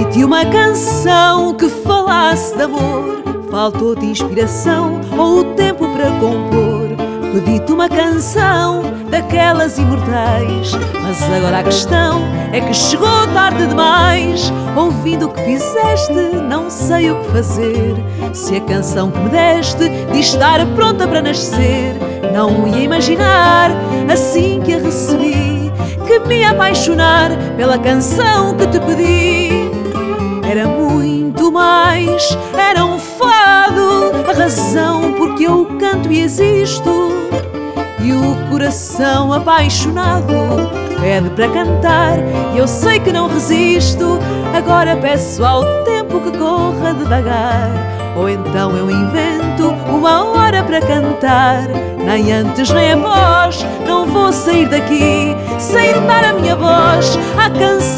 Pedi-te uma canção que falasse de amor. Faltou-te inspiração ou o tempo para compor. Pedi-te uma canção daquelas imortais. Mas agora a questão é que chegou tarde demais. Ouvindo o que fizeste, não sei o que fazer. Se a canção que me deste diz estar pronta para nascer, não ia imaginar assim que a recebi que me apaixonar pela canção que te pedi. Era um fado, a razão porque eu canto e existo. E o coração apaixonado pede para cantar, e eu sei que não resisto. Agora peço ao tempo que corra devagar, ou então eu invento uma hora para cantar. Nem antes nem após, não vou sair daqui sem dar a minha voz à canção.